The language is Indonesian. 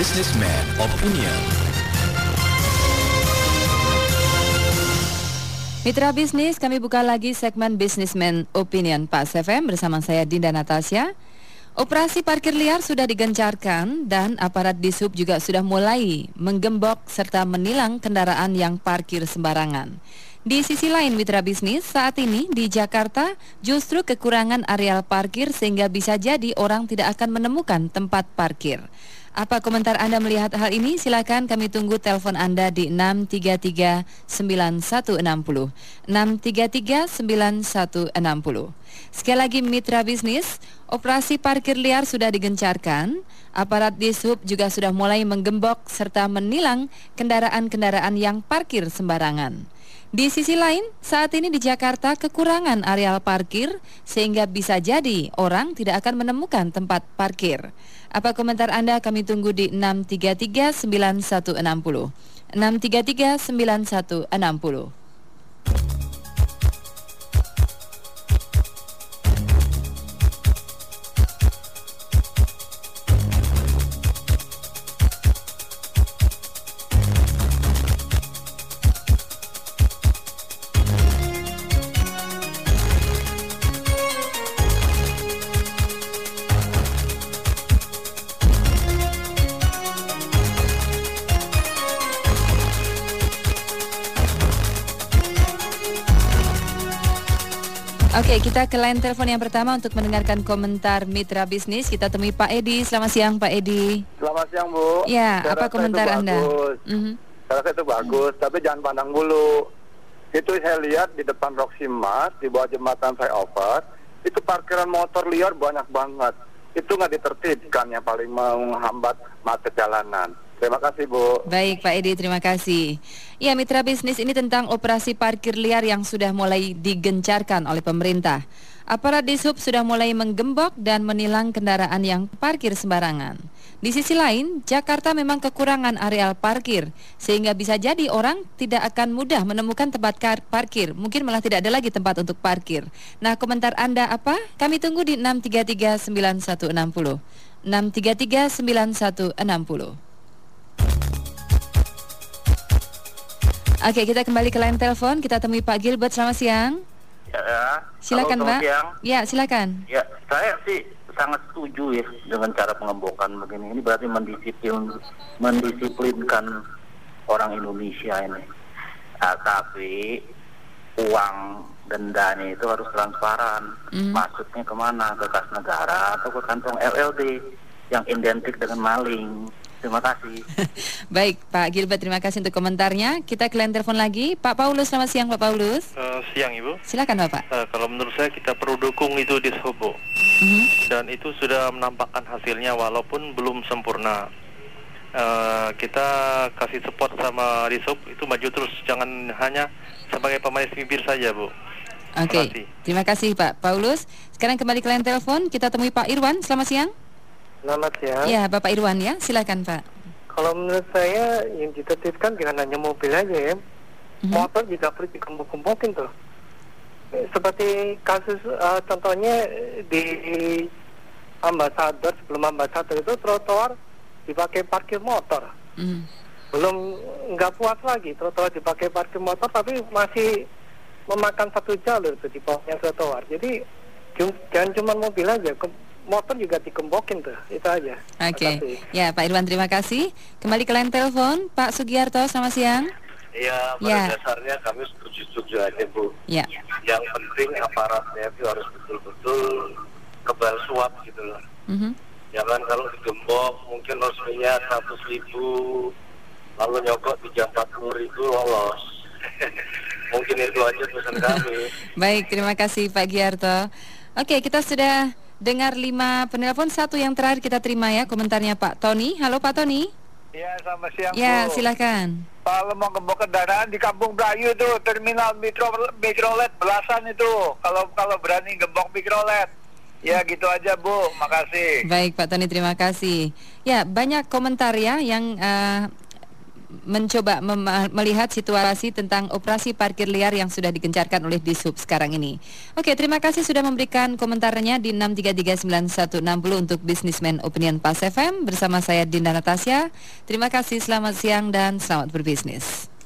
Businessman Opinion. Mitra bisnis, kami buka lagi segmen Businessman Opinion Pak FM bersama saya Dinda Natasha. Operasi parkir liar sudah digencarkan dan aparat disub juga sudah mulai menggembok serta menilang kendaraan yang parkir sembarangan. Di sisi lain mitra bisnis, saat ini di Jakarta justru kekurangan areal parkir sehingga bisa jadi orang tidak akan menemukan tempat parkir. Apa komentar Anda melihat hal ini? Silakan kami tunggu telepon Anda di 633 9160. 633 9160. Sekali lagi mitra bisnis, operasi parkir liar sudah digencarkan. Aparat Dishub juga sudah mulai menggembok serta menilang kendaraan-kendaraan yang parkir sembarangan. Di sisi lain, saat ini di Jakarta kekurangan areal parkir sehingga bisa jadi orang tidak akan menemukan tempat parkir. Apa komentar Anda? Kami tunggu di 633 9160. 633 9160. Oke, kita ke line telepon yang pertama untuk mendengarkan komentar mitra bisnis. Kita temui Pak Edi. Selamat siang, Pak Edi. Selamat siang, Bu. Ya, Saya apa komentar itu Anda? Bagus. Mhm. Saya rasa itu bagus, tapi jangan pandang bulu. Itu saya lihat di depan Roximas, di bawah jembatan flyover, itu parkiran motor liar banyak banget. Itu nggak ditertibkan yang paling menghambat macet jalanan. Terima kasih, Bu. Baik, Pak Edi, terima kasih. Ya, mitra bisnis ini tentang operasi parkir liar yang sudah mulai digencarkan oleh pemerintah. Aparat Dishub sudah mulai menggembok dan menilang kendaraan yang parkir sembarangan. Di sisi lain, Jakarta memang kekurangan areal parkir, sehingga bisa jadi orang tidak akan mudah menemukan tempat parkir. Mungkin malah tidak ada lagi tempat untuk parkir. Nah, komentar Anda apa? Kami tunggu di 633 9160. Oke, kita kembali ke line telepon. Kita temui Pak Gilbert. Selamat siang. Ya, Silakan, halo, Pak. siang. Ya, silakan. Ya, saya sih sangat setuju ya dengan cara pengembokan begini. Ini berarti mendisiplin, mendisiplinkan orang Indonesia ini. Nah, tapi uang dendanya itu harus transparan. Hmm. Maksudnya ke mana? Ke kas negara atau ke kantong LLD yang identik dengan maling. Terima kasih. Baik, Pak Gilbert, terima kasih untuk komentarnya. Kita ke line telepon lagi. Pak Paulus, selamat siang Pak Paulus. Eh, siang Ibu. Silakan Bapak. Eh, kalau menurut saya kita perlu dukung itu di Sobo Mhm. dan itu sudah menampakkan hasilnya walaupun belum sempurna. Eh, kita kasih support sama di Sob itu maju terus jangan hanya sebagai pemanis bibir saja Bu. Oke, Terima kasih. terima kasih Pak Paulus. Sekarang kembali ke line telepon. Kita temui Pak Irwan. Selamat siang. Selamat siang. Ya, Bapak Irwan ya. Silakan Pak. Kalau menurut saya yang ditertibkan jangan hanya mobil aja ya. Mhm. Motor juga perlu dikembang-kembangin tuh. Seperti kasus eh, contohnya di ambasador sebelum ambasador itu trotoar dipakai parkir motor. Mhm. Belum nggak puas lagi trotoar dipakai parkir motor tapi masih memakan satu jalur tuh di bawahnya trotoar. Jadi jangan cuma mobil aja, ke- motor juga dikembokin tuh. Itu aja. Oke. Kasih. Ya, Pak Irwan terima kasih. Kembali ke line telepon. Pak Sugiarto, selamat siang. Iya, pada Ya. dasarnya kami setuju-setuju aja, Bu. Ya. Yang penting aparatnya itu harus betul-betul kebal suap gitu loh. Mhm. Jangan kalau digembok mungkin resminya 100 ribu, lalu nyogok di jam 40 ribu lolos. mungkin itu aja pesan kami. Baik, terima kasih Pak Giarto. Oke, kita sudah dengar lima penelpon. Satu yang terakhir kita terima ya komentarnya Pak Tony. Halo Pak Tony. Ya, selamat siang, Ya, silakan. Kalau mau gembok kendaraan di Kampung Melayu itu terminal mikro mikrolet belasan itu. Kalau kalau berani gembok mikrolet. Ya gitu aja Bu, makasih. Baik Pak Tony, terima kasih. Ya, banyak komentar ya yang eh, mencoba melihat situasi tentang operasi parkir liar yang sudah digencarkan oleh Disub sekarang ini. Oke, terima kasih sudah memberikan komentarnya di 6339160 untuk Businessman Opinion Pas FM bersama saya Dinda Natasya. Terima kasih, selamat siang dan selamat berbisnis.